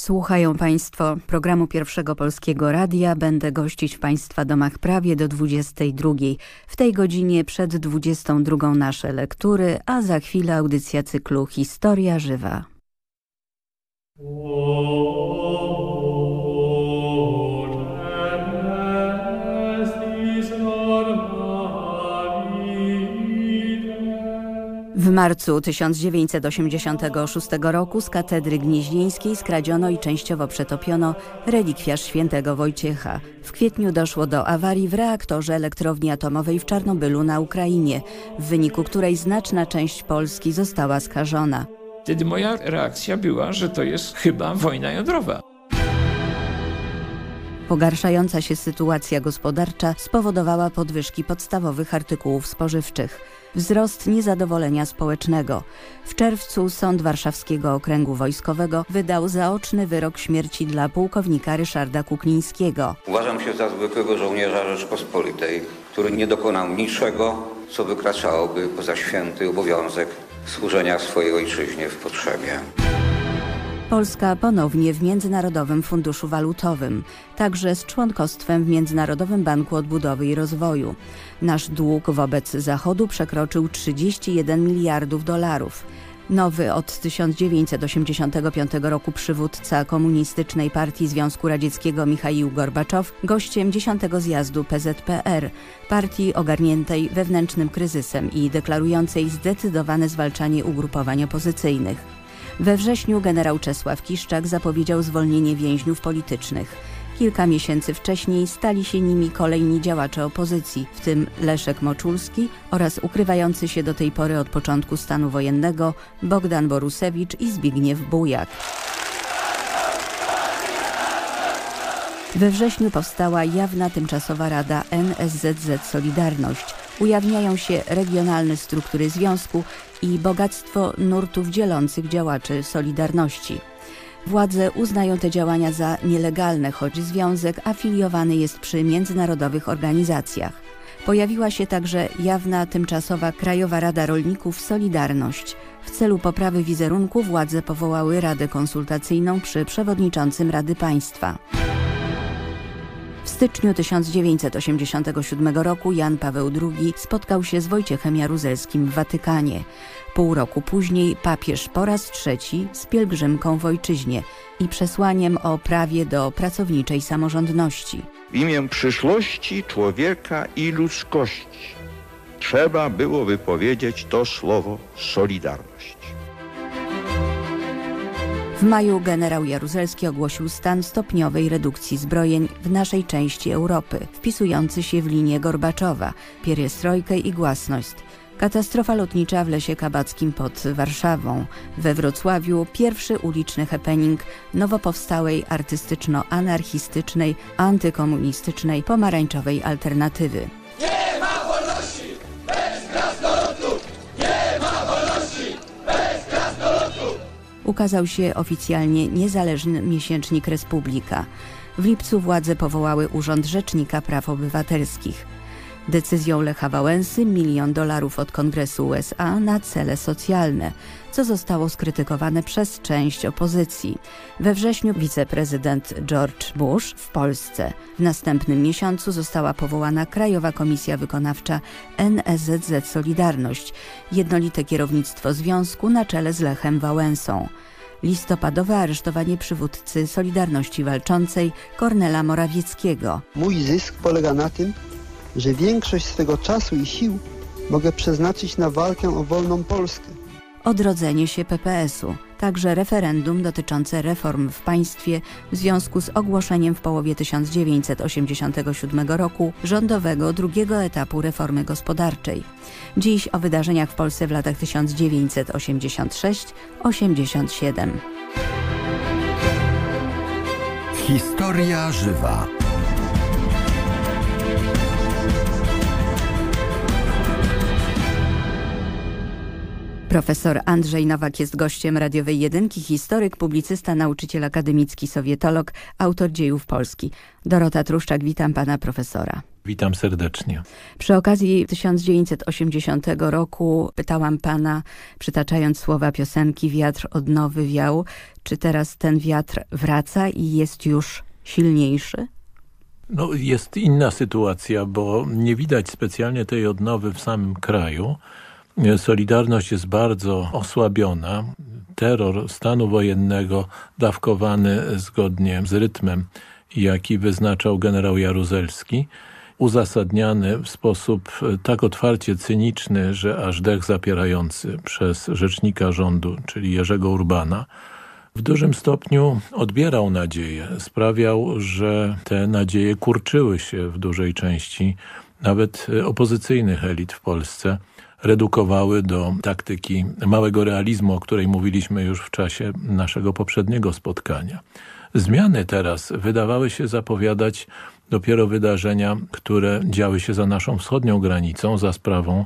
Słuchają Państwo programu Pierwszego Polskiego Radia. Będę gościć w Państwa domach prawie do 22. W tej godzinie przed 22 nasze lektury, a za chwilę audycja cyklu Historia Żywa. W marcu 1986 roku z katedry gnieźnieńskiej skradziono i częściowo przetopiono relikwiarz świętego Wojciecha. W kwietniu doszło do awarii w reaktorze elektrowni atomowej w Czarnobylu na Ukrainie, w wyniku której znaczna część Polski została skażona. Wtedy moja reakcja była, że to jest chyba wojna jądrowa. Pogarszająca się sytuacja gospodarcza spowodowała podwyżki podstawowych artykułów spożywczych. Wzrost niezadowolenia społecznego. W czerwcu Sąd Warszawskiego Okręgu Wojskowego wydał zaoczny wyrok śmierci dla pułkownika Ryszarda Kuklińskiego. Uważam się za zwykłego żołnierza Rzeczpospolitej, który nie dokonał niczego, co wykraczałoby poza święty obowiązek służenia swojej ojczyźnie w potrzebie. Polska ponownie w Międzynarodowym Funduszu Walutowym, także z członkostwem w Międzynarodowym Banku Odbudowy i Rozwoju. Nasz dług wobec Zachodu przekroczył 31 miliardów dolarów. Nowy od 1985 roku przywódca komunistycznej partii Związku Radzieckiego Michaił Gorbaczow gościem 10 zjazdu PZPR, partii ogarniętej wewnętrznym kryzysem i deklarującej zdecydowane zwalczanie ugrupowań opozycyjnych. We wrześniu generał Czesław Kiszczak zapowiedział zwolnienie więźniów politycznych. Kilka miesięcy wcześniej stali się nimi kolejni działacze opozycji, w tym Leszek Moczulski oraz ukrywający się do tej pory od początku stanu wojennego Bogdan Borusewicz i Zbigniew Bujak. We wrześniu powstała jawna tymczasowa rada NSZZ Solidarność. Ujawniają się regionalne struktury związku i bogactwo nurtów dzielących działaczy Solidarności. Władze uznają te działania za nielegalne, choć związek afiliowany jest przy międzynarodowych organizacjach. Pojawiła się także jawna tymczasowa Krajowa Rada Rolników Solidarność. W celu poprawy wizerunku władze powołały Radę Konsultacyjną przy przewodniczącym Rady Państwa. Styczniu 1987 roku Jan Paweł II spotkał się z Wojciechem Jaruzelskim w Watykanie. Pół roku później papież po raz trzeci z pielgrzymką w ojczyźnie i przesłaniem o prawie do pracowniczej samorządności. W imię przyszłości człowieka i ludzkości trzeba było wypowiedzieć to słowo Solidarność. W maju generał Jaruzelski ogłosił stan stopniowej redukcji zbrojeń w naszej części Europy, wpisujący się w linię Gorbaczowa, pierestrojkę i głasność. Katastrofa lotnicza w Lesie Kabackim pod Warszawą. We Wrocławiu pierwszy uliczny happening nowo powstałej artystyczno-anarchistycznej, antykomunistycznej, pomarańczowej alternatywy. Nie ma Ukazał się oficjalnie niezależny miesięcznik Republika. W lipcu władze powołały Urząd Rzecznika Praw Obywatelskich. Decyzją Lecha Wałęsy milion dolarów od Kongresu USA na cele socjalne, co zostało skrytykowane przez część opozycji. We wrześniu wiceprezydent George Bush w Polsce. W następnym miesiącu została powołana Krajowa Komisja Wykonawcza NSZZ Solidarność, jednolite kierownictwo związku na czele z Lechem Wałęsą listopadowe aresztowanie przywódcy Solidarności Walczącej Kornela Morawieckiego. Mój zysk polega na tym, że większość swego czasu i sił mogę przeznaczyć na walkę o wolną Polskę. Odrodzenie się PPS-u, także referendum dotyczące reform w państwie w związku z ogłoszeniem w połowie 1987 roku rządowego drugiego etapu reformy gospodarczej. Dziś o wydarzeniach w Polsce w latach 1986-87. Historia żywa. Profesor Andrzej Nowak jest gościem radiowej jedynki, historyk, publicysta, nauczyciel akademicki, sowietolog, autor dziejów Polski. Dorota Truszczak, witam pana profesora. Witam serdecznie. Przy okazji 1980 roku pytałam pana, przytaczając słowa piosenki Wiatr od nowy wiał, czy teraz ten wiatr wraca i jest już silniejszy? No, jest inna sytuacja, bo nie widać specjalnie tej odnowy w samym kraju. Solidarność jest bardzo osłabiona. Terror stanu wojennego dawkowany zgodnie z rytmem, jaki wyznaczał generał Jaruzelski, uzasadniany w sposób tak otwarcie cyniczny, że aż dech zapierający przez rzecznika rządu, czyli Jerzego Urbana, w dużym stopniu odbierał nadzieję. Sprawiał, że te nadzieje kurczyły się w dużej części nawet opozycyjnych elit w Polsce redukowały do taktyki małego realizmu, o której mówiliśmy już w czasie naszego poprzedniego spotkania. Zmiany teraz wydawały się zapowiadać dopiero wydarzenia, które działy się za naszą wschodnią granicą, za sprawą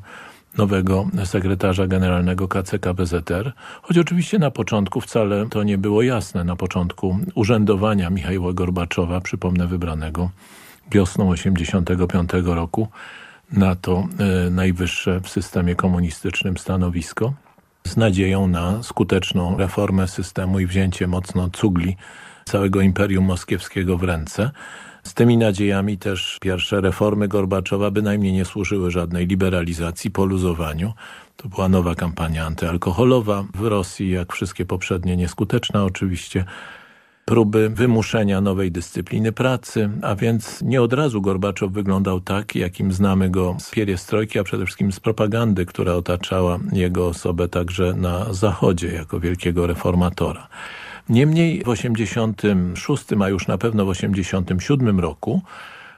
nowego sekretarza generalnego KCK BZR, choć oczywiście na początku wcale to nie było jasne, na początku urzędowania Michała Gorbaczowa, przypomnę wybranego wiosną 85 roku, na to e, najwyższe w systemie komunistycznym stanowisko, z nadzieją na skuteczną reformę systemu i wzięcie mocno cugli całego Imperium Moskiewskiego w ręce. Z tymi nadziejami też pierwsze reformy Gorbaczowa bynajmniej nie służyły żadnej liberalizacji, poluzowaniu. To była nowa kampania antyalkoholowa w Rosji, jak wszystkie poprzednie, nieskuteczna oczywiście. Próby wymuszenia nowej dyscypliny pracy, a więc nie od razu Gorbaczow wyglądał tak, jakim znamy go z pieriestrojki, a przede wszystkim z propagandy, która otaczała jego osobę także na Zachodzie jako wielkiego reformatora. Niemniej w 86, a już na pewno w 87 roku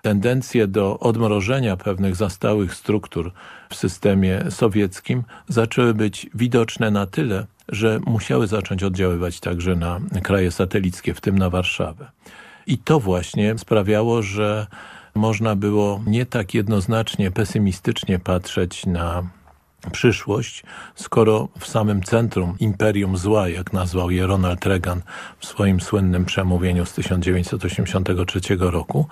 tendencje do odmrożenia pewnych zastałych struktur w systemie sowieckim zaczęły być widoczne na tyle, że musiały zacząć oddziaływać także na kraje satelickie, w tym na Warszawę. I to właśnie sprawiało, że można było nie tak jednoznacznie pesymistycznie patrzeć na przyszłość, skoro w samym centrum imperium zła, jak nazwał je Ronald Reagan w swoim słynnym przemówieniu z 1983 roku,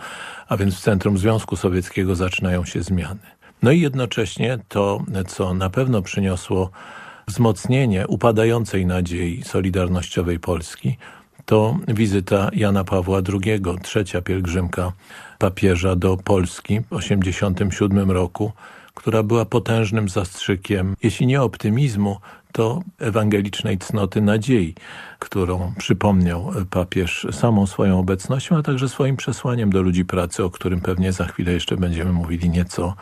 a więc w centrum Związku Sowieckiego zaczynają się zmiany. No i jednocześnie to, co na pewno przyniosło wzmocnienie upadającej nadziei solidarnościowej Polski, to wizyta Jana Pawła II, trzecia pielgrzymka papieża do Polski w 1987 roku, która była potężnym zastrzykiem, jeśli nie optymizmu, to ewangelicznej cnoty nadziei, którą przypomniał papież samą swoją obecnością, a także swoim przesłaniem do ludzi pracy, o którym pewnie za chwilę jeszcze będziemy mówili nieco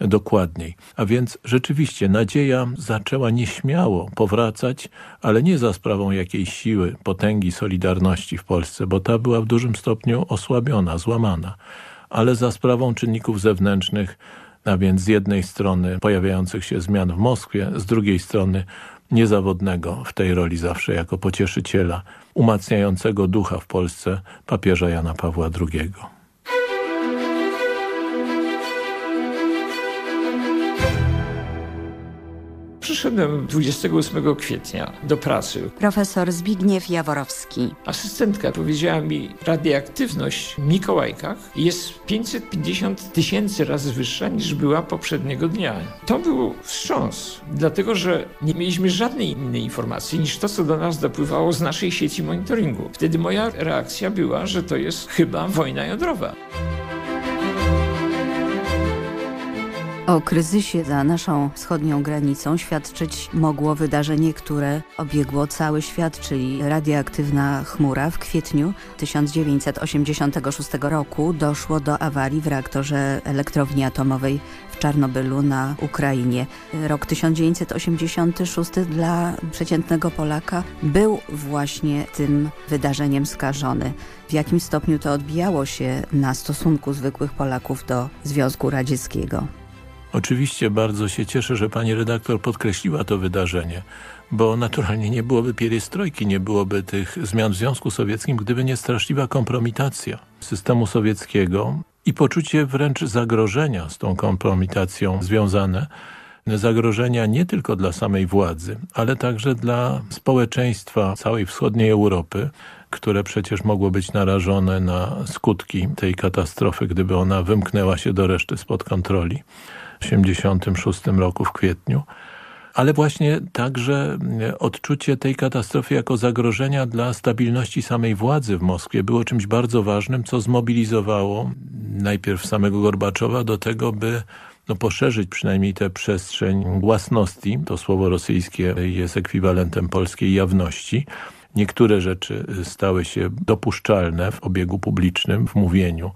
dokładniej. A więc rzeczywiście nadzieja zaczęła nieśmiało powracać, ale nie za sprawą jakiejś siły, potęgi Solidarności w Polsce, bo ta była w dużym stopniu osłabiona, złamana, ale za sprawą czynników zewnętrznych, a więc z jednej strony pojawiających się zmian w Moskwie, z drugiej strony niezawodnego w tej roli zawsze jako pocieszyciela, umacniającego ducha w Polsce papieża Jana Pawła II. Przyszedłem 28 kwietnia do pracy. Profesor Zbigniew Jaworowski. Asystentka powiedziała mi, radioaktywność w Mikołajkach jest 550 tysięcy razy wyższa niż była poprzedniego dnia. To był wstrząs, dlatego że nie mieliśmy żadnej innej informacji niż to, co do nas dopływało z naszej sieci monitoringu. Wtedy moja reakcja była, że to jest chyba wojna jądrowa. O kryzysie za naszą wschodnią granicą świadczyć mogło wydarzenie, które obiegło cały świat, czyli radioaktywna chmura. W kwietniu 1986 roku doszło do awarii w reaktorze elektrowni atomowej w Czarnobylu na Ukrainie. Rok 1986 dla przeciętnego Polaka był właśnie tym wydarzeniem skażony. W jakim stopniu to odbijało się na stosunku zwykłych Polaków do Związku Radzieckiego? Oczywiście bardzo się cieszę, że pani redaktor podkreśliła to wydarzenie, bo naturalnie nie byłoby pieriestrojki, nie byłoby tych zmian w Związku Sowieckim, gdyby nie straszliwa kompromitacja systemu sowieckiego i poczucie wręcz zagrożenia z tą kompromitacją związane, zagrożenia nie tylko dla samej władzy, ale także dla społeczeństwa całej wschodniej Europy, które przecież mogło być narażone na skutki tej katastrofy, gdyby ona wymknęła się do reszty spod kontroli 1986 roku w kwietniu ale właśnie także odczucie tej katastrofy jako zagrożenia dla stabilności samej władzy w Moskwie było czymś bardzo ważnym, co zmobilizowało najpierw samego Gorbaczowa do tego, by no, poszerzyć przynajmniej tę przestrzeń własności. To słowo rosyjskie jest ekwiwalentem polskiej jawności. Niektóre rzeczy stały się dopuszczalne w obiegu publicznym, w mówieniu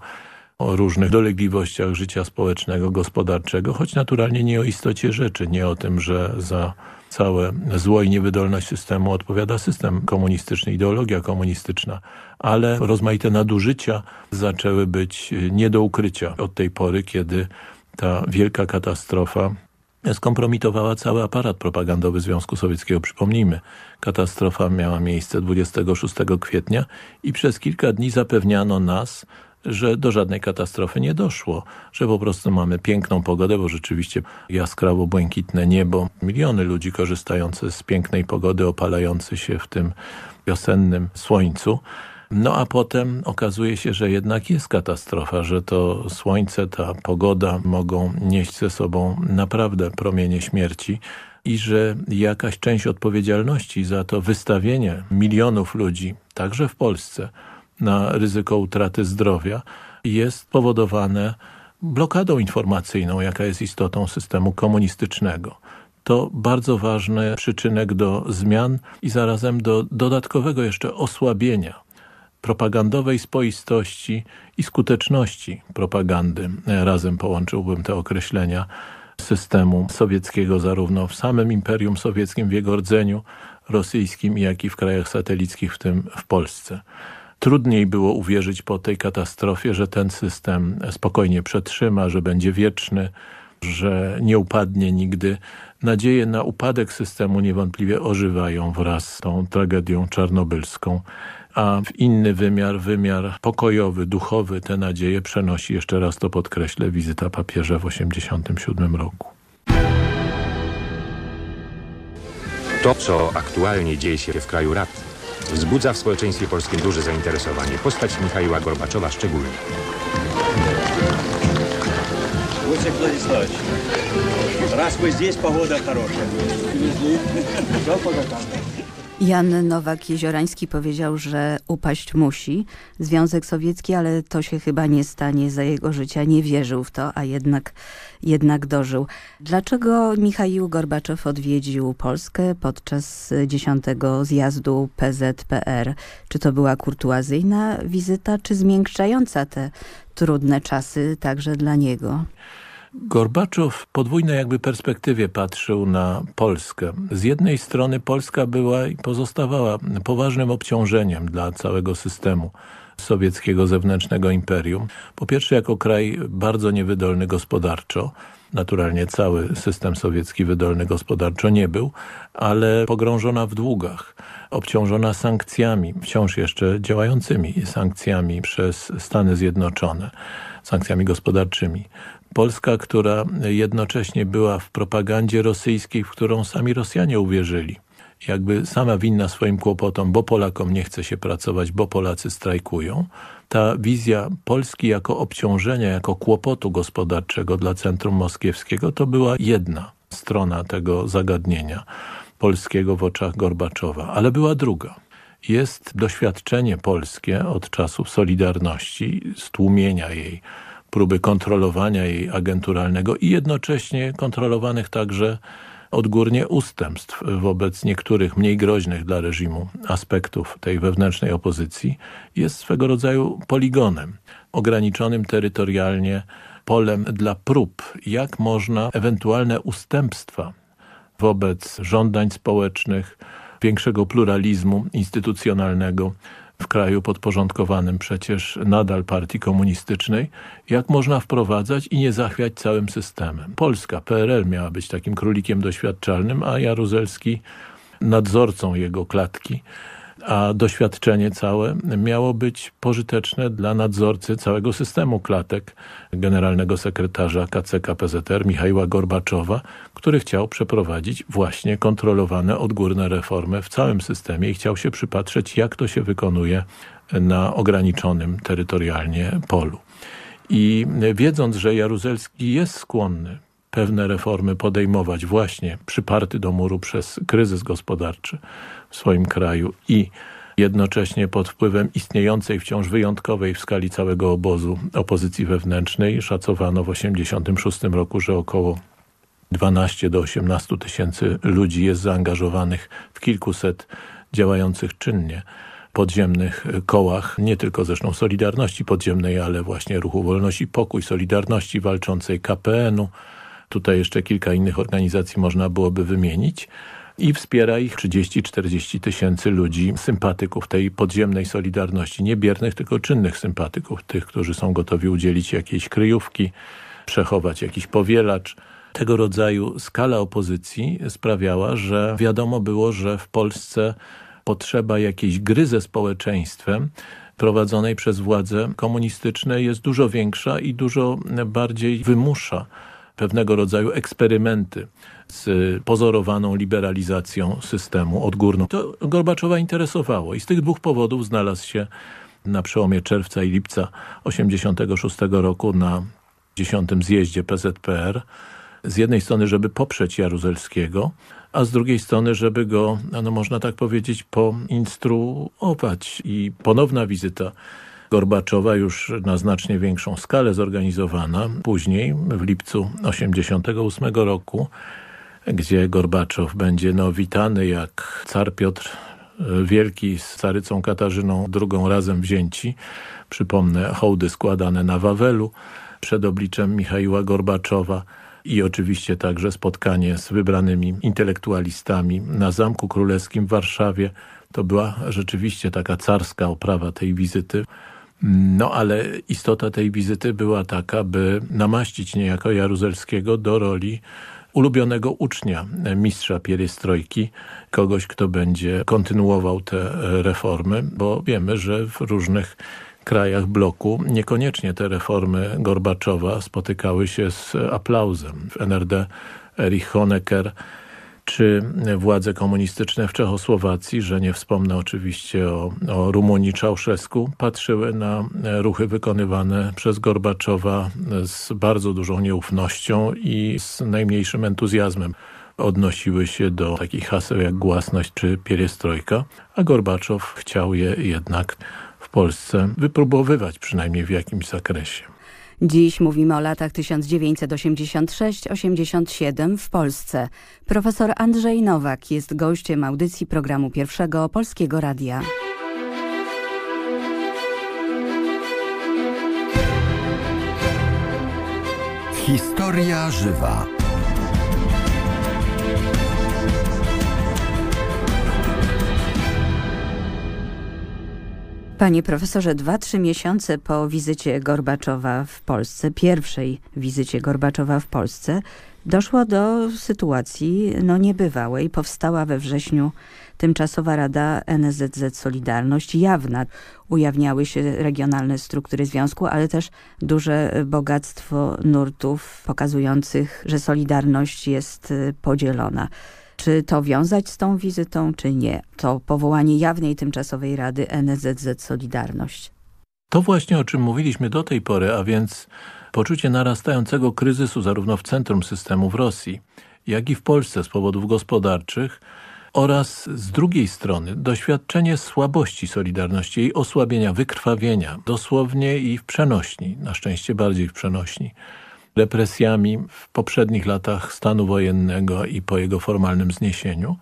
o różnych dolegliwościach życia społecznego, gospodarczego, choć naturalnie nie o istocie rzeczy, nie o tym, że za całe zło i niewydolność systemu odpowiada system komunistyczny, ideologia komunistyczna, ale rozmaite nadużycia zaczęły być nie do ukrycia od tej pory, kiedy ta wielka katastrofa skompromitowała cały aparat propagandowy Związku Sowieckiego. Przypomnijmy, katastrofa miała miejsce 26 kwietnia i przez kilka dni zapewniano nas, że do żadnej katastrofy nie doszło, że po prostu mamy piękną pogodę, bo rzeczywiście jaskrawo błękitne niebo, miliony ludzi korzystające z pięknej pogody, opalający się w tym wiosennym słońcu. No a potem okazuje się, że jednak jest katastrofa, że to słońce, ta pogoda mogą nieść ze sobą naprawdę promienie śmierci i że jakaś część odpowiedzialności za to wystawienie milionów ludzi, także w Polsce, na ryzyko utraty zdrowia jest powodowane blokadą informacyjną, jaka jest istotą systemu komunistycznego. To bardzo ważny przyczynek do zmian i zarazem do dodatkowego jeszcze osłabienia propagandowej spoistości i skuteczności propagandy. Razem połączyłbym te określenia systemu sowieckiego zarówno w samym Imperium Sowieckim, w jego rdzeniu rosyjskim, jak i w krajach satelickich, w tym w Polsce. Trudniej było uwierzyć po tej katastrofie, że ten system spokojnie przetrzyma, że będzie wieczny, że nie upadnie nigdy. Nadzieje na upadek systemu niewątpliwie ożywają wraz z tą tragedią czarnobylską, a w inny wymiar, wymiar pokojowy, duchowy, te nadzieje przenosi, jeszcze raz to podkreślę, wizyta papieża w 1987 roku. To, co aktualnie dzieje się w kraju rad, wzbudza w społeczeństwie polskim duże zainteresowanie. Postać Michaiła Gorbaczowa szczególnie. Wojciech Władysławowич, раз вы здесь, погода хорошая. Что погода? Jan Nowak-Jeziorański powiedział, że upaść musi Związek Sowiecki, ale to się chyba nie stanie za jego życia. Nie wierzył w to, a jednak, jednak dożył. Dlaczego Michaił Gorbaczow odwiedził Polskę podczas dziesiątego zjazdu PZPR? Czy to była kurtuazyjna wizyta, czy zmiękczająca te trudne czasy także dla niego? Gorbaczow w podwójnej jakby perspektywie patrzył na Polskę. Z jednej strony Polska była i pozostawała poważnym obciążeniem dla całego systemu sowieckiego zewnętrznego imperium. Po pierwsze jako kraj bardzo niewydolny gospodarczo, naturalnie cały system sowiecki wydolny gospodarczo nie był, ale pogrążona w długach, obciążona sankcjami, wciąż jeszcze działającymi sankcjami przez Stany Zjednoczone, sankcjami gospodarczymi. Polska, która jednocześnie była w propagandzie rosyjskiej, w którą sami Rosjanie uwierzyli. Jakby sama winna swoim kłopotom, bo Polakom nie chce się pracować, bo Polacy strajkują. Ta wizja Polski jako obciążenia, jako kłopotu gospodarczego dla centrum moskiewskiego to była jedna strona tego zagadnienia polskiego w oczach Gorbaczowa, ale była druga jest doświadczenie polskie od czasów Solidarności, stłumienia jej próby kontrolowania jej agenturalnego i jednocześnie kontrolowanych także odgórnie ustępstw wobec niektórych mniej groźnych dla reżimu aspektów tej wewnętrznej opozycji jest swego rodzaju poligonem, ograniczonym terytorialnie polem dla prób, jak można ewentualne ustępstwa wobec żądań społecznych, większego pluralizmu instytucjonalnego w kraju podporządkowanym przecież nadal partii komunistycznej, jak można wprowadzać i nie zachwiać całym systemem. Polska, PRL miała być takim królikiem doświadczalnym, a Jaruzelski nadzorcą jego klatki. A doświadczenie całe miało być pożyteczne dla nadzorcy całego systemu klatek generalnego sekretarza KCK PZR Michała Gorbaczowa, który chciał przeprowadzić właśnie kontrolowane odgórne reformy w całym systemie i chciał się przypatrzeć, jak to się wykonuje na ograniczonym terytorialnie polu. I wiedząc, że Jaruzelski jest skłonny pewne reformy podejmować właśnie przyparty do muru przez kryzys gospodarczy w swoim kraju i jednocześnie pod wpływem istniejącej wciąż wyjątkowej w skali całego obozu opozycji wewnętrznej szacowano w 1986 roku, że około 12 do 18 tysięcy ludzi jest zaangażowanych w kilkuset działających czynnie podziemnych kołach, nie tylko zresztą Solidarności Podziemnej, ale właśnie Ruchu Wolności Pokój, Solidarności Walczącej, KPN-u. Tutaj jeszcze kilka innych organizacji można byłoby wymienić i wspiera ich 30-40 tysięcy ludzi, sympatyków tej podziemnej Solidarności, nie biernych, tylko czynnych sympatyków, tych, którzy są gotowi udzielić jakiejś kryjówki, przechować jakiś powielacz. Tego rodzaju skala opozycji sprawiała, że wiadomo było, że w Polsce potrzeba jakiejś gry ze społeczeństwem prowadzonej przez władze komunistyczne jest dużo większa i dużo bardziej wymusza pewnego rodzaju eksperymenty z pozorowaną liberalizacją systemu odgórną. To Gorbaczowa interesowało i z tych dwóch powodów znalazł się na przełomie czerwca i lipca 1986 roku na 10 zjeździe PZPR. Z jednej strony, żeby poprzeć Jaruzelskiego, a z drugiej strony, żeby go, no można tak powiedzieć, poinstruować. I ponowna wizyta Gorbaczowa już na znacznie większą skalę zorganizowana. Później, w lipcu 1988 roku, gdzie Gorbaczow będzie no, witany jak car Piotr Wielki z carycą Katarzyną drugą razem wzięci. Przypomnę, hołdy składane na Wawelu przed obliczem Michaiła Gorbaczowa i oczywiście także spotkanie z wybranymi intelektualistami na Zamku Królewskim w Warszawie. To była rzeczywiście taka carska oprawa tej wizyty. No ale istota tej wizyty była taka, by namaścić niejako Jaruzelskiego do roli ulubionego ucznia mistrza Pieriestrojki, kogoś, kto będzie kontynuował te reformy, bo wiemy, że w różnych krajach bloku niekoniecznie te reformy Gorbaczowa spotykały się z aplauzem. W NRD Erich Honecker czy władze komunistyczne w Czechosłowacji, że nie wspomnę oczywiście o, o Rumunii Czałszewsku, patrzyły na ruchy wykonywane przez Gorbaczowa z bardzo dużą nieufnością i z najmniejszym entuzjazmem odnosiły się do takich haseł jak głasność czy pieriestrojka, a Gorbaczow chciał je jednak w Polsce wypróbowywać przynajmniej w jakimś zakresie. Dziś mówimy o latach 1986-87 w Polsce. Profesor Andrzej Nowak jest gościem audycji programu Pierwszego Polskiego Radia. Historia żywa. Panie profesorze, dwa, trzy miesiące po wizycie Gorbaczowa w Polsce, pierwszej wizycie Gorbaczowa w Polsce, doszło do sytuacji no, niebywałej. Powstała we wrześniu tymczasowa Rada NSZZ Solidarność, jawna. Ujawniały się regionalne struktury związku, ale też duże bogactwo nurtów pokazujących, że Solidarność jest y, podzielona. Czy to wiązać z tą wizytą, czy nie? To powołanie jawnej tymczasowej Rady NSZZ Solidarność. To właśnie o czym mówiliśmy do tej pory, a więc poczucie narastającego kryzysu zarówno w centrum systemu w Rosji, jak i w Polsce z powodów gospodarczych oraz z drugiej strony doświadczenie słabości Solidarności, jej osłabienia, wykrwawienia, dosłownie i w przenośni, na szczęście bardziej w przenośni represjami w poprzednich latach stanu wojennego i po jego formalnym zniesieniu,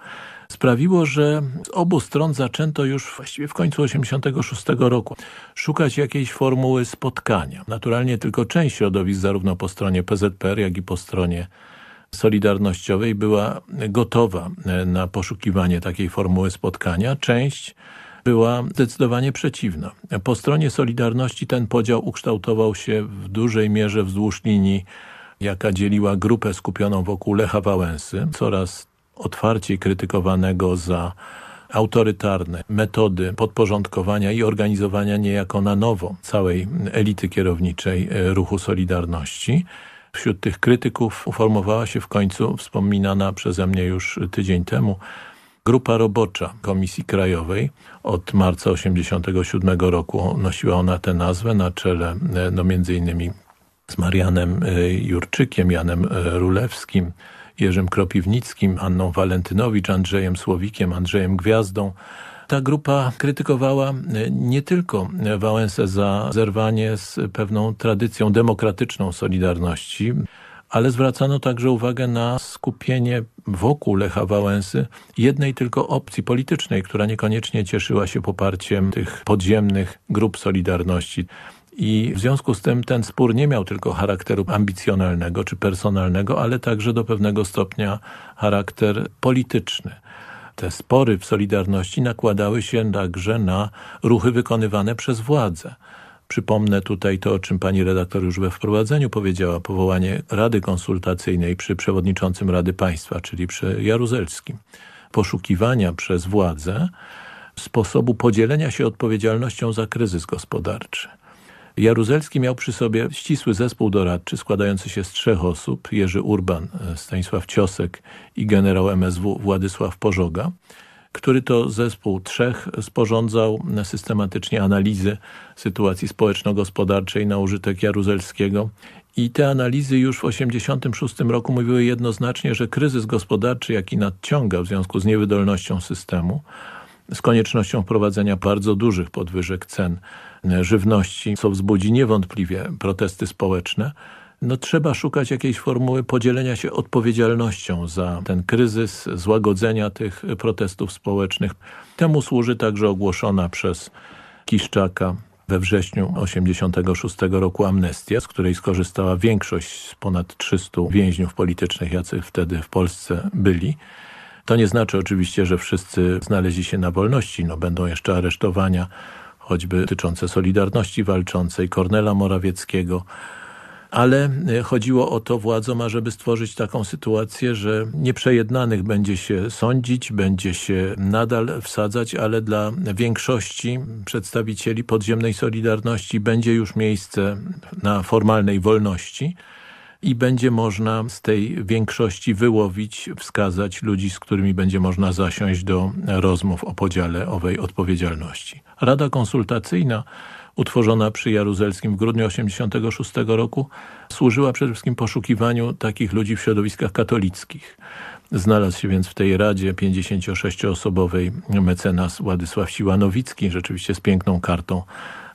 sprawiło, że z obu stron zaczęto już właściwie w końcu 1986 roku szukać jakiejś formuły spotkania. Naturalnie tylko część środowisk, zarówno po stronie PZPR, jak i po stronie Solidarnościowej była gotowa na poszukiwanie takiej formuły spotkania. Część była zdecydowanie przeciwna. Po stronie Solidarności ten podział ukształtował się w dużej mierze wzdłuż linii, jaka dzieliła grupę skupioną wokół Lecha Wałęsy, coraz otwarciej krytykowanego za autorytarne metody podporządkowania i organizowania niejako na nowo całej elity kierowniczej ruchu Solidarności. Wśród tych krytyków uformowała się w końcu wspominana przeze mnie już tydzień temu grupa robocza Komisji Krajowej. Od marca 1987 roku nosiła ona tę nazwę na czele e, no między innymi z Marianem e, Jurczykiem, Janem Rulewskim, Jerzym Kropiwnickim, Anną Walentynowicz, Andrzejem Słowikiem, Andrzejem Gwiazdą. Ta grupa krytykowała e, nie tylko Wałęsę za zerwanie z pewną tradycją demokratyczną Solidarności, ale zwracano także uwagę na skupienie wokół Lecha Wałęsy jednej tylko opcji politycznej, która niekoniecznie cieszyła się poparciem tych podziemnych grup Solidarności. I w związku z tym ten spór nie miał tylko charakteru ambicjonalnego czy personalnego, ale także do pewnego stopnia charakter polityczny. Te spory w Solidarności nakładały się także na ruchy wykonywane przez władzę. Przypomnę tutaj to, o czym pani redaktor już we wprowadzeniu powiedziała, powołanie Rady Konsultacyjnej przy przewodniczącym Rady Państwa, czyli przy Jaruzelskim. Poszukiwania przez władzę sposobu podzielenia się odpowiedzialnością za kryzys gospodarczy. Jaruzelski miał przy sobie ścisły zespół doradczy składający się z trzech osób, Jerzy Urban, Stanisław Ciosek i generał MSW Władysław Pożoga, który to zespół trzech sporządzał systematycznie analizy sytuacji społeczno-gospodarczej na użytek Jaruzelskiego. I te analizy już w 1986 roku mówiły jednoznacznie, że kryzys gospodarczy, jaki nadciąga w związku z niewydolnością systemu, z koniecznością wprowadzenia bardzo dużych podwyżek cen żywności, co wzbudzi niewątpliwie protesty społeczne, no trzeba szukać jakiejś formuły podzielenia się odpowiedzialnością za ten kryzys, złagodzenia tych protestów społecznych. Temu służy także ogłoszona przez Kiszczaka we wrześniu 1986 roku amnestia, z której skorzystała większość z ponad 300 więźniów politycznych, jacy wtedy w Polsce byli. To nie znaczy oczywiście, że wszyscy znaleźli się na wolności. No, będą jeszcze aresztowania, choćby dotyczące Solidarności Walczącej, Kornela Morawieckiego, ale e, chodziło o to władzom, ażeby stworzyć taką sytuację, że nieprzejednanych będzie się sądzić, będzie się nadal wsadzać, ale dla większości przedstawicieli podziemnej Solidarności będzie już miejsce na formalnej wolności, i będzie można z tej większości wyłowić, wskazać ludzi, z którymi będzie można zasiąść do rozmów o podziale owej odpowiedzialności. Rada konsultacyjna utworzona przy Jaruzelskim w grudniu 1986 roku służyła przede wszystkim poszukiwaniu takich ludzi w środowiskach katolickich. Znalazł się więc w tej Radzie 56-osobowej mecenas Władysław Siłanowicki, rzeczywiście z piękną kartą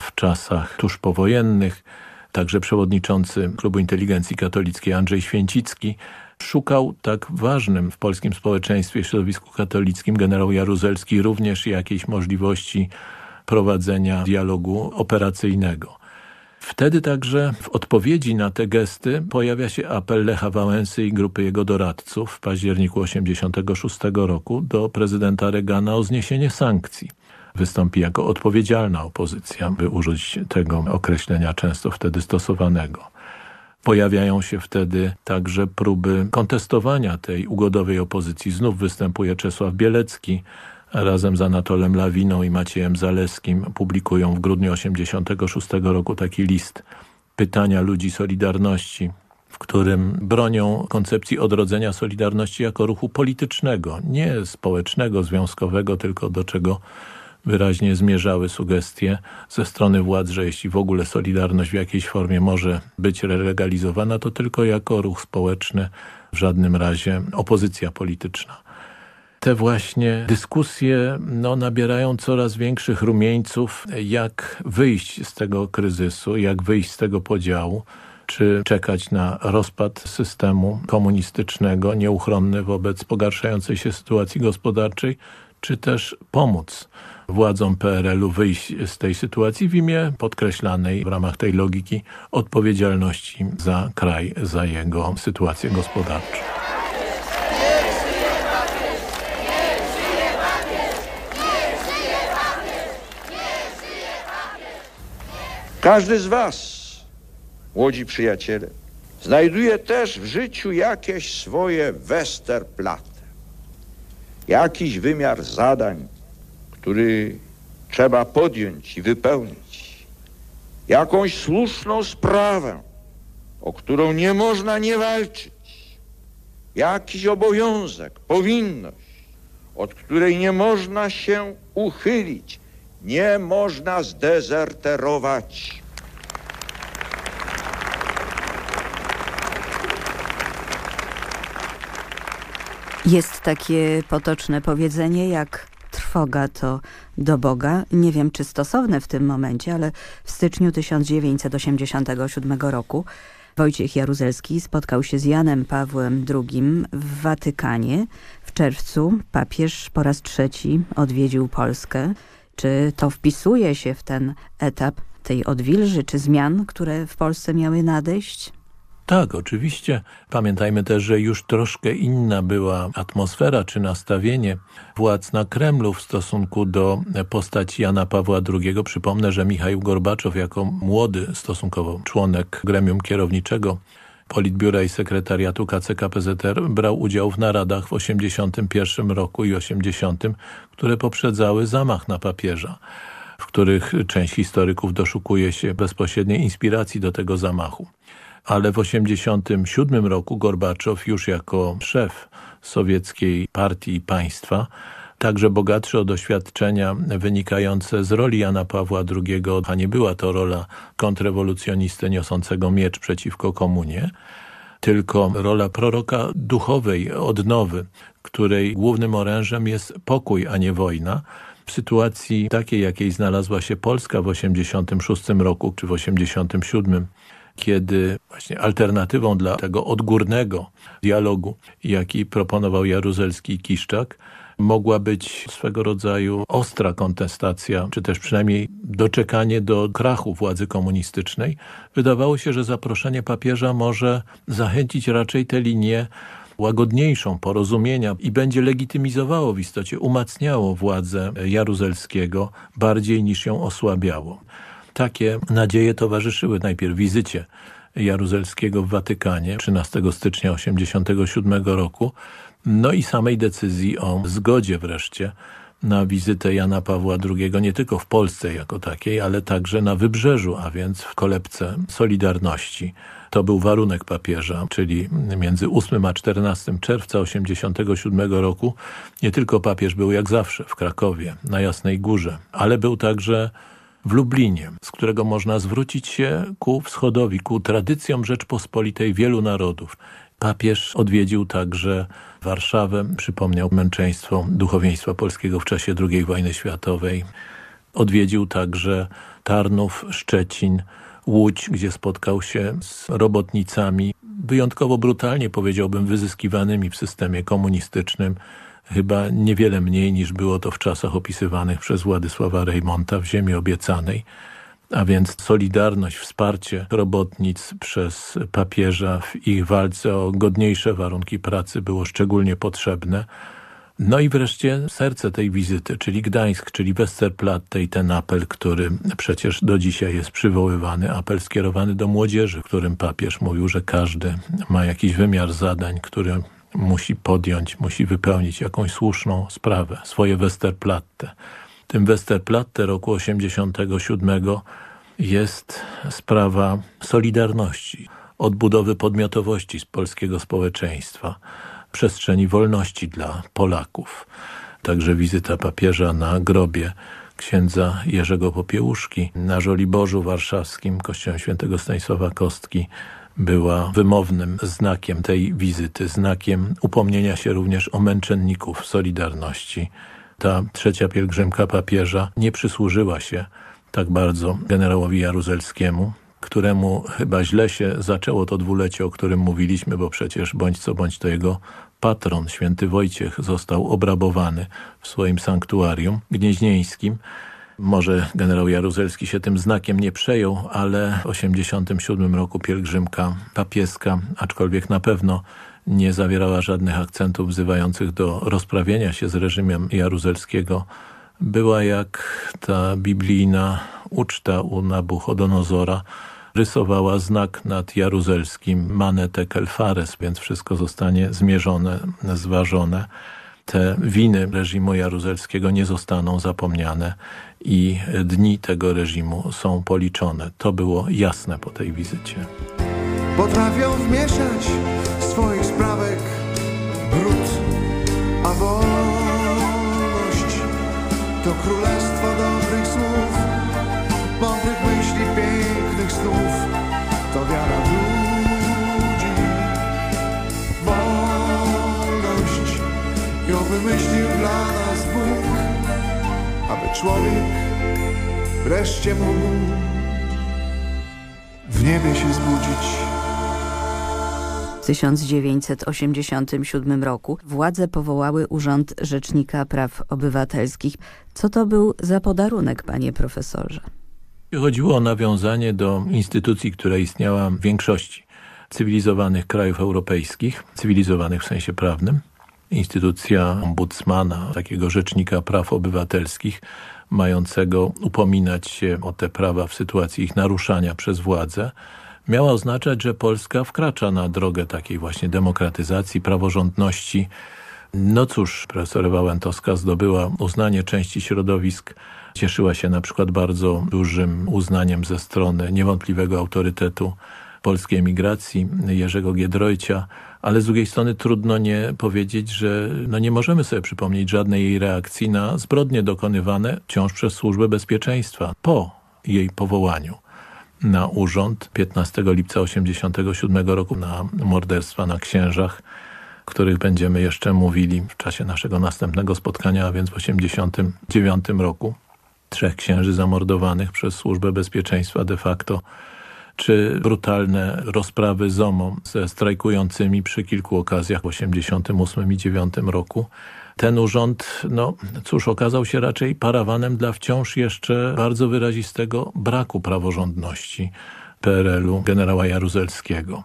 w czasach tuż powojennych, także przewodniczący Klubu Inteligencji Katolickiej Andrzej Święcicki, szukał tak ważnym w polskim społeczeństwie, środowisku katolickim, generał Jaruzelski, również jakiejś możliwości prowadzenia dialogu operacyjnego. Wtedy także w odpowiedzi na te gesty pojawia się apel Lecha Wałęsy i grupy jego doradców w październiku 1986 roku do prezydenta Reagana o zniesienie sankcji wystąpi jako odpowiedzialna opozycja, by użyć tego określenia często wtedy stosowanego. Pojawiają się wtedy także próby kontestowania tej ugodowej opozycji. Znów występuje Czesław Bielecki, razem z Anatolem Lawiną i Maciejem Zaleskim publikują w grudniu 1986 roku taki list pytania ludzi Solidarności, w którym bronią koncepcji odrodzenia Solidarności jako ruchu politycznego, nie społecznego, związkowego, tylko do czego wyraźnie zmierzały sugestie ze strony władz, że jeśli w ogóle Solidarność w jakiejś formie może być relegalizowana, to tylko jako ruch społeczny, w żadnym razie opozycja polityczna. Te właśnie dyskusje no, nabierają coraz większych rumieńców, jak wyjść z tego kryzysu, jak wyjść z tego podziału, czy czekać na rozpad systemu komunistycznego, nieuchronny wobec pogarszającej się sytuacji gospodarczej, czy też pomóc władzom PRL-u wyjść z tej sytuacji w imię podkreślanej w ramach tej logiki odpowiedzialności za kraj, za jego sytuację gospodarczą. Każdy z was, młodzi przyjaciele, znajduje też w życiu jakieś swoje Westerplatte, jakiś wymiar zadań, który trzeba podjąć i wypełnić, jakąś słuszną sprawę, o którą nie można nie walczyć, jakiś obowiązek, powinność, od której nie można się uchylić, nie można zdezerterować. Jest takie potoczne powiedzenie jak trwoga to do Boga. Nie wiem, czy stosowne w tym momencie, ale w styczniu 1987 roku Wojciech Jaruzelski spotkał się z Janem Pawłem II w Watykanie. W czerwcu papież po raz trzeci odwiedził Polskę. Czy to wpisuje się w ten etap tej odwilży czy zmian, które w Polsce miały nadejść? Tak, oczywiście. Pamiętajmy też, że już troszkę inna była atmosfera czy nastawienie władz na Kremlu w stosunku do postaci Jana Pawła II. Przypomnę, że Michał Gorbaczow jako młody stosunkowo członek gremium kierowniczego Politbiura i Sekretariatu KCKPZR brał udział w naradach w 1981 roku i 80, które poprzedzały zamach na papieża w których część historyków doszukuje się bezpośredniej inspiracji do tego zamachu. Ale w 1987 roku Gorbaczow już jako szef sowieckiej partii i państwa, także bogatszy o doświadczenia wynikające z roli Jana Pawła II, a nie była to rola kontrrewolucjonisty niosącego miecz przeciwko komunie, tylko rola proroka duchowej, odnowy, której głównym orężem jest pokój, a nie wojna, w sytuacji takiej, jakiej znalazła się Polska w 1986 roku czy w 1987 kiedy właśnie alternatywą dla tego odgórnego dialogu, jaki proponował Jaruzelski i Kiszczak, mogła być swego rodzaju ostra kontestacja, czy też przynajmniej doczekanie do krachu władzy komunistycznej. Wydawało się, że zaproszenie papieża może zachęcić raczej tę linię łagodniejszą porozumienia i będzie legitymizowało w istocie, umacniało władzę Jaruzelskiego bardziej niż ją osłabiało. Takie nadzieje towarzyszyły najpierw wizycie Jaruzelskiego w Watykanie 13 stycznia 1987 roku, no i samej decyzji o zgodzie wreszcie na wizytę Jana Pawła II nie tylko w Polsce jako takiej, ale także na Wybrzeżu, a więc w kolebce Solidarności. To był warunek papieża, czyli między 8 a 14 czerwca 1987 roku nie tylko papież był jak zawsze w Krakowie, na Jasnej Górze, ale był także w Lublinie, z którego można zwrócić się ku wschodowi, ku tradycjom Rzeczpospolitej wielu narodów. Papież odwiedził także Warszawę, przypomniał męczeństwo duchowieństwa polskiego w czasie II wojny światowej. Odwiedził także Tarnów, Szczecin, Łódź, gdzie spotkał się z robotnicami, wyjątkowo brutalnie powiedziałbym wyzyskiwanymi w systemie komunistycznym, chyba niewiele mniej niż było to w czasach opisywanych przez Władysława Rejmonta w Ziemi Obiecanej, a więc solidarność, wsparcie robotnic przez papieża w ich walce o godniejsze warunki pracy było szczególnie potrzebne. No i wreszcie serce tej wizyty, czyli Gdańsk, czyli Westerplatte i ten apel, który przecież do dzisiaj jest przywoływany, apel skierowany do młodzieży, którym papież mówił, że każdy ma jakiś wymiar zadań, który musi podjąć, musi wypełnić jakąś słuszną sprawę, swoje Westerplatte. Tym Westerplatte roku 87 jest sprawa solidarności, odbudowy podmiotowości polskiego społeczeństwa, przestrzeni wolności dla Polaków. Także wizyta papieża na grobie księdza Jerzego Popiełuszki na Żoliborzu Warszawskim, kościołem świętego Stanisława Kostki była wymownym znakiem tej wizyty, znakiem upomnienia się również o męczenników Solidarności. Ta trzecia pielgrzymka papieża nie przysłużyła się tak bardzo generałowi Jaruzelskiemu, któremu chyba źle się zaczęło to dwulecie, o którym mówiliśmy, bo przecież bądź co bądź to jego patron, święty Wojciech, został obrabowany w swoim sanktuarium gnieźnieńskim. Może generał Jaruzelski się tym znakiem nie przejął, ale w 1987 roku pielgrzymka papieska, aczkolwiek na pewno nie zawierała żadnych akcentów wzywających do rozprawienia się z reżimem Jaruzelskiego, była jak ta biblijna uczta u Nabuchodonozora, rysowała znak nad Jaruzelskim, Mane Tekel Fares, więc wszystko zostanie zmierzone, zważone. te winy reżimu jaruzelskiego nie zostaną zapomniane i dni tego reżimu są policzone. To było jasne po tej wizycie. Potrafią wmieszać swoich sprawek brud, a wolność to królestwo dobrych słów, mądrych myśli, pięknych snów, to wiara w ludzi. Wolność ją wymyślił dla nas Bóg, aby człowiek wreszcie mógł w niebie się zbudzić. W 1987 roku władze powołały Urząd Rzecznika Praw Obywatelskich. Co to był za podarunek, panie profesorze? Chodziło o nawiązanie do instytucji, która istniała w większości cywilizowanych krajów europejskich, cywilizowanych w sensie prawnym. Instytucja ombudsmana, takiego rzecznika praw obywatelskich, mającego upominać się o te prawa w sytuacji ich naruszania przez władzę, miała oznaczać, że Polska wkracza na drogę takiej właśnie demokratyzacji, praworządności. No cóż, profesor Wałętowska zdobyła uznanie części środowisk, cieszyła się na przykład bardzo dużym uznaniem ze strony niewątpliwego autorytetu polskiej emigracji Jerzego Giedroycia, ale z drugiej strony trudno nie powiedzieć, że no nie możemy sobie przypomnieć żadnej jej reakcji na zbrodnie dokonywane wciąż przez Służbę Bezpieczeństwa po jej powołaniu na urząd 15 lipca 1987 roku na morderstwa na księżach, o których będziemy jeszcze mówili w czasie naszego następnego spotkania, a więc w 1989 roku. Trzech księży zamordowanych przez Służbę Bezpieczeństwa de facto czy brutalne rozprawy ZOMO ze strajkującymi przy kilku okazjach w 1988 i 1989 roku. Ten urząd, no cóż, okazał się raczej parawanem dla wciąż jeszcze bardzo wyrazistego braku praworządności PRL-u generała Jaruzelskiego.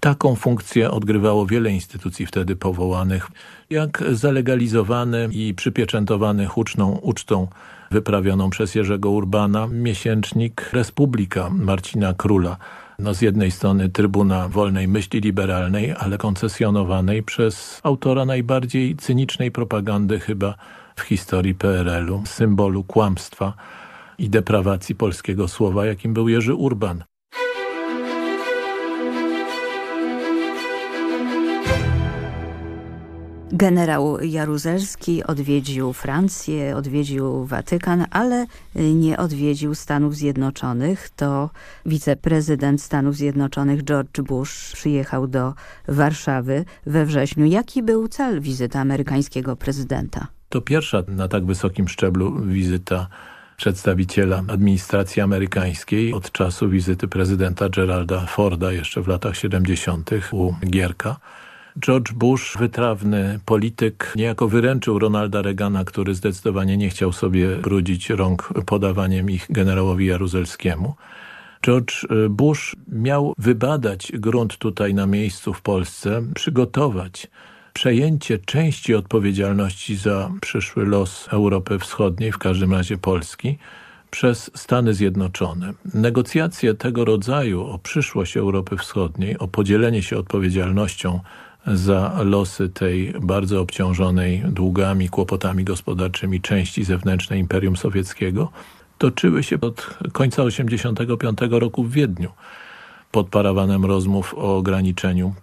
Taką funkcję odgrywało wiele instytucji wtedy powołanych, jak zalegalizowany i przypieczętowany huczną ucztą wyprawioną przez Jerzego Urbana miesięcznik Republika Marcina Króla. No z jednej strony trybuna wolnej myśli liberalnej, ale koncesjonowanej przez autora najbardziej cynicznej propagandy chyba w historii PRL-u, symbolu kłamstwa i deprawacji polskiego słowa, jakim był Jerzy Urban. Generał Jaruzelski odwiedził Francję, odwiedził Watykan, ale nie odwiedził Stanów Zjednoczonych. To wiceprezydent Stanów Zjednoczonych George Bush przyjechał do Warszawy we wrześniu. Jaki był cel wizyty amerykańskiego prezydenta? To pierwsza na tak wysokim szczeblu wizyta przedstawiciela administracji amerykańskiej od czasu wizyty prezydenta Geralda Forda jeszcze w latach 70. u Gierka. George Bush, wytrawny polityk, niejako wyręczył Ronalda Reagana, który zdecydowanie nie chciał sobie brudzić rąk podawaniem ich generałowi Jaruzelskiemu. George Bush miał wybadać grunt tutaj na miejscu w Polsce, przygotować przejęcie części odpowiedzialności za przyszły los Europy Wschodniej, w każdym razie Polski, przez Stany Zjednoczone. Negocjacje tego rodzaju o przyszłość Europy Wschodniej, o podzielenie się odpowiedzialnością za losy tej bardzo obciążonej długami, kłopotami gospodarczymi części zewnętrznej Imperium Sowieckiego toczyły się od końca 1985 roku w Wiedniu pod parawanem rozmów o ograniczeniu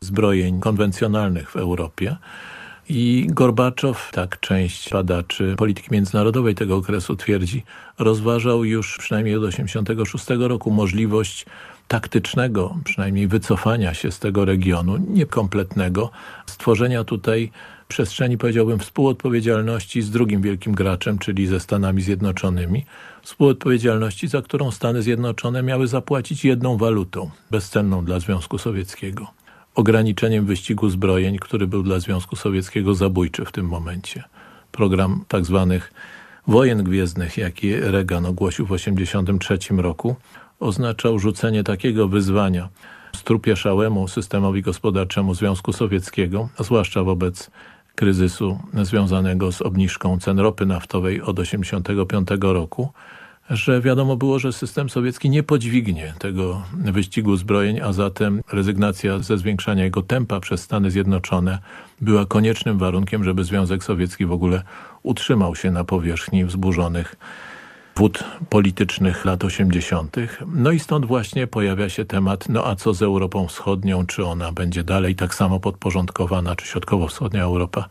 zbrojeń konwencjonalnych w Europie. I Gorbaczow, tak część badaczy polityki międzynarodowej tego okresu twierdzi, rozważał już przynajmniej od 1986 roku możliwość taktycznego, przynajmniej wycofania się z tego regionu, niekompletnego, stworzenia tutaj przestrzeni, powiedziałbym, współodpowiedzialności z drugim wielkim graczem, czyli ze Stanami Zjednoczonymi. Współodpowiedzialności, za którą Stany Zjednoczone miały zapłacić jedną walutą, bezcenną dla Związku Sowieckiego. Ograniczeniem wyścigu zbrojeń, który był dla Związku Sowieckiego zabójczy w tym momencie. Program tak zwanych wojen gwiezdnych, jaki Reagan ogłosił w 1983 roku, oznaczał rzucenie takiego wyzwania strupieszałemu systemowi gospodarczemu Związku Sowieckiego, zwłaszcza wobec kryzysu związanego z obniżką cen ropy naftowej od 1985 roku, że wiadomo było, że system sowiecki nie podźwignie tego wyścigu zbrojeń, a zatem rezygnacja ze zwiększania jego tempa przez Stany Zjednoczone była koniecznym warunkiem, żeby Związek Sowiecki w ogóle utrzymał się na powierzchni wzburzonych wód politycznych lat 80. No i stąd właśnie pojawia się temat, no a co z Europą Wschodnią, czy ona będzie dalej tak samo podporządkowana, czy środkowo-wschodnia Europa,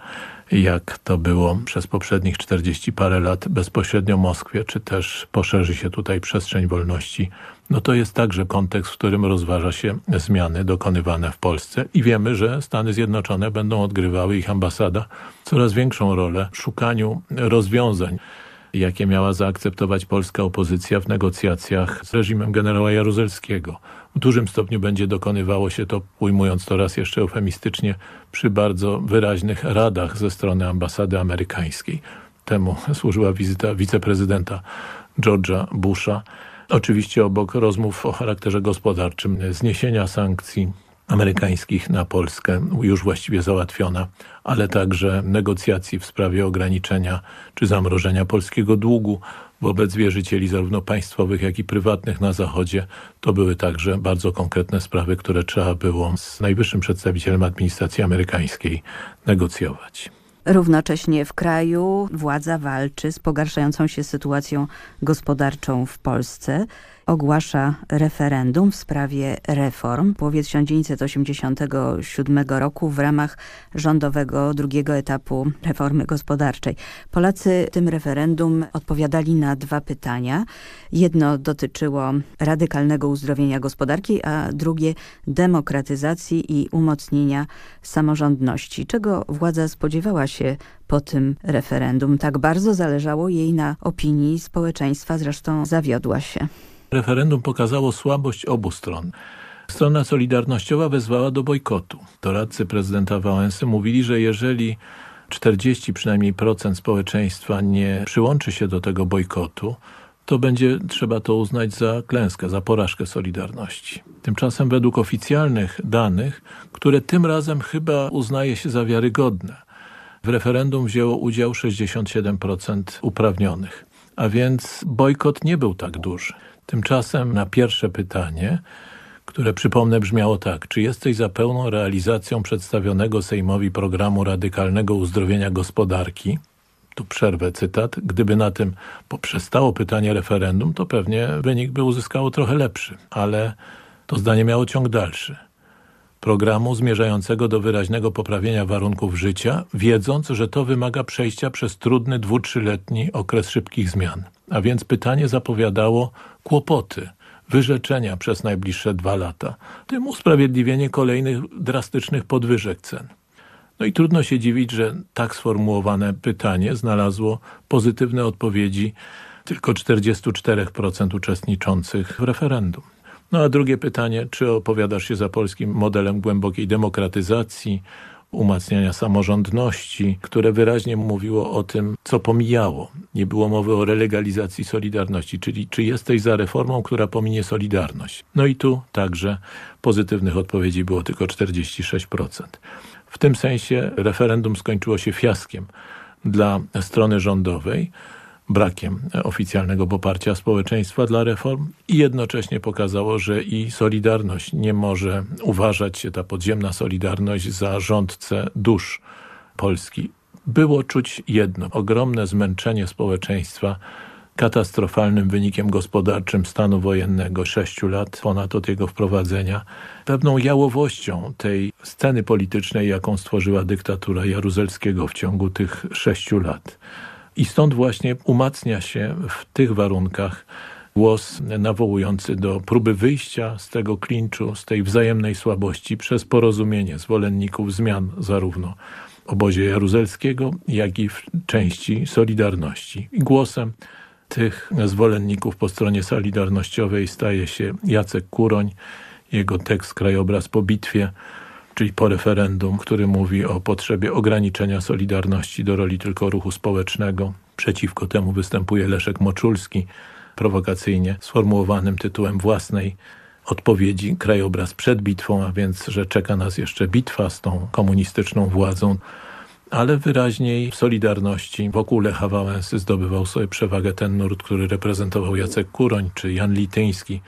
jak to było przez poprzednich 40 parę lat bezpośrednio Moskwie, czy też poszerzy się tutaj przestrzeń wolności. No to jest także kontekst, w którym rozważa się zmiany dokonywane w Polsce i wiemy, że Stany Zjednoczone będą odgrywały, ich ambasada, coraz większą rolę w szukaniu rozwiązań jakie miała zaakceptować polska opozycja w negocjacjach z reżimem generała Jaruzelskiego. W dużym stopniu będzie dokonywało się to, ujmując to raz jeszcze eufemistycznie, przy bardzo wyraźnych radach ze strony ambasady amerykańskiej. Temu służyła wizyta wiceprezydenta George'a Busha. Oczywiście obok rozmów o charakterze gospodarczym, zniesienia sankcji, amerykańskich na Polskę już właściwie załatwiona, ale także negocjacji w sprawie ograniczenia czy zamrożenia polskiego długu wobec wierzycieli zarówno państwowych, jak i prywatnych na Zachodzie. To były także bardzo konkretne sprawy, które trzeba było z najwyższym przedstawicielem administracji amerykańskiej negocjować. Równocześnie w kraju władza walczy z pogarszającą się sytuacją gospodarczą w Polsce ogłasza referendum w sprawie reform w połowie 1987 roku w ramach rządowego drugiego etapu reformy gospodarczej. Polacy tym referendum odpowiadali na dwa pytania. Jedno dotyczyło radykalnego uzdrowienia gospodarki, a drugie demokratyzacji i umocnienia samorządności. Czego władza spodziewała się po tym referendum? Tak bardzo zależało jej na opinii społeczeństwa, zresztą zawiodła się. Referendum pokazało słabość obu stron. Strona Solidarnościowa wezwała do bojkotu. Doradcy prezydenta Wałęsy mówili, że jeżeli 40 przynajmniej procent społeczeństwa nie przyłączy się do tego bojkotu, to będzie trzeba to uznać za klęskę, za porażkę Solidarności. Tymczasem według oficjalnych danych, które tym razem chyba uznaje się za wiarygodne, w referendum wzięło udział 67% uprawnionych, a więc bojkot nie był tak duży. Tymczasem na pierwsze pytanie, które przypomnę brzmiało tak. Czy jesteś za pełną realizacją przedstawionego Sejmowi programu radykalnego uzdrowienia gospodarki? Tu przerwę cytat. Gdyby na tym poprzestało pytanie referendum, to pewnie wynik by uzyskało trochę lepszy. Ale to zdanie miało ciąg dalszy. Programu zmierzającego do wyraźnego poprawienia warunków życia, wiedząc, że to wymaga przejścia przez trudny dwu, trzyletni okres szybkich zmian. A więc pytanie zapowiadało kłopoty, wyrzeczenia przez najbliższe dwa lata, tym usprawiedliwienie kolejnych drastycznych podwyżek cen. No i trudno się dziwić, że tak sformułowane pytanie znalazło pozytywne odpowiedzi tylko 44% uczestniczących w referendum. No a drugie pytanie, czy opowiadasz się za polskim modelem głębokiej demokratyzacji, umacniania samorządności, które wyraźnie mówiło o tym, co pomijało. Nie było mowy o relegalizacji Solidarności, czyli czy jesteś za reformą, która pominie Solidarność. No i tu także pozytywnych odpowiedzi było tylko 46%. W tym sensie referendum skończyło się fiaskiem dla strony rządowej, brakiem oficjalnego poparcia społeczeństwa dla reform i jednocześnie pokazało, że i Solidarność nie może uważać się, ta podziemna Solidarność, za rządcę dusz Polski. Było czuć jedno, ogromne zmęczenie społeczeństwa katastrofalnym wynikiem gospodarczym stanu wojennego, sześciu lat ponad od jego wprowadzenia, pewną jałowością tej sceny politycznej, jaką stworzyła dyktatura Jaruzelskiego w ciągu tych sześciu lat. I stąd właśnie umacnia się w tych warunkach głos nawołujący do próby wyjścia z tego klinczu, z tej wzajemnej słabości przez porozumienie zwolenników zmian zarówno w obozie jaruzelskiego, jak i w części Solidarności. I głosem tych zwolenników po stronie solidarnościowej staje się Jacek Kuroń, jego tekst Krajobraz po bitwie, czyli po referendum, który mówi o potrzebie ograniczenia Solidarności do roli tylko ruchu społecznego. Przeciwko temu występuje Leszek Moczulski, prowokacyjnie sformułowanym tytułem własnej odpowiedzi krajobraz przed bitwą, a więc, że czeka nas jeszcze bitwa z tą komunistyczną władzą. ale wyraźniej w Solidarności wokół Lecha Wałęsy zdobywał sobie przewagę ten nurt, który reprezentował Jacek Kuroń czy Jan Lityński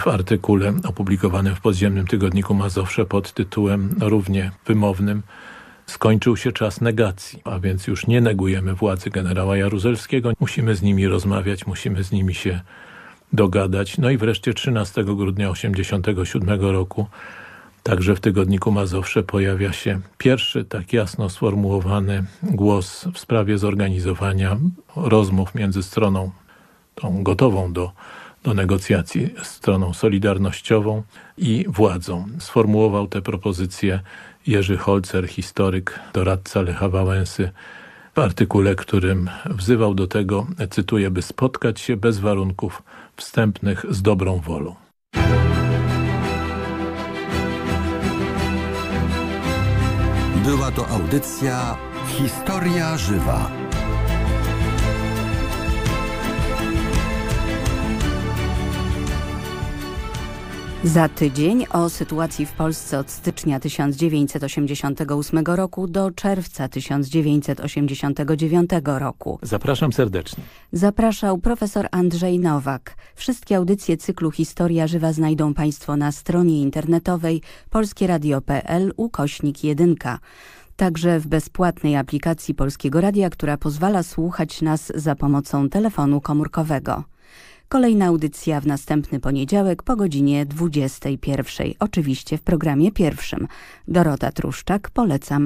w artykule opublikowanym w podziemnym tygodniku Mazowsze pod tytułem równie wymownym. Skończył się czas negacji, a więc już nie negujemy władzy generała Jaruzelskiego, musimy z nimi rozmawiać, musimy z nimi się dogadać. No i wreszcie 13 grudnia 1987 roku. Także w tygodniku Mazowsze pojawia się pierwszy tak jasno sformułowany głos w sprawie zorganizowania rozmów między stroną tą gotową do, do negocjacji, stroną solidarnościową i władzą. Sformułował te propozycje Jerzy Holzer, historyk, doradca Lecha Wałęsy, w artykule, którym wzywał do tego, cytuję, by spotkać się bez warunków wstępnych z dobrą wolą. Była to audycja Historia Żywa. Za tydzień o sytuacji w Polsce od stycznia 1988 roku do czerwca 1989 roku. Zapraszam serdecznie. Zapraszał profesor Andrzej Nowak. Wszystkie audycje cyklu Historia Żywa znajdą Państwo na stronie internetowej polskieradio.pl ukośnik 1. Także w bezpłatnej aplikacji Polskiego Radia, która pozwala słuchać nas za pomocą telefonu komórkowego. Kolejna audycja w następny poniedziałek po godzinie 21. Oczywiście w programie pierwszym. Dorota Truszczak, polecam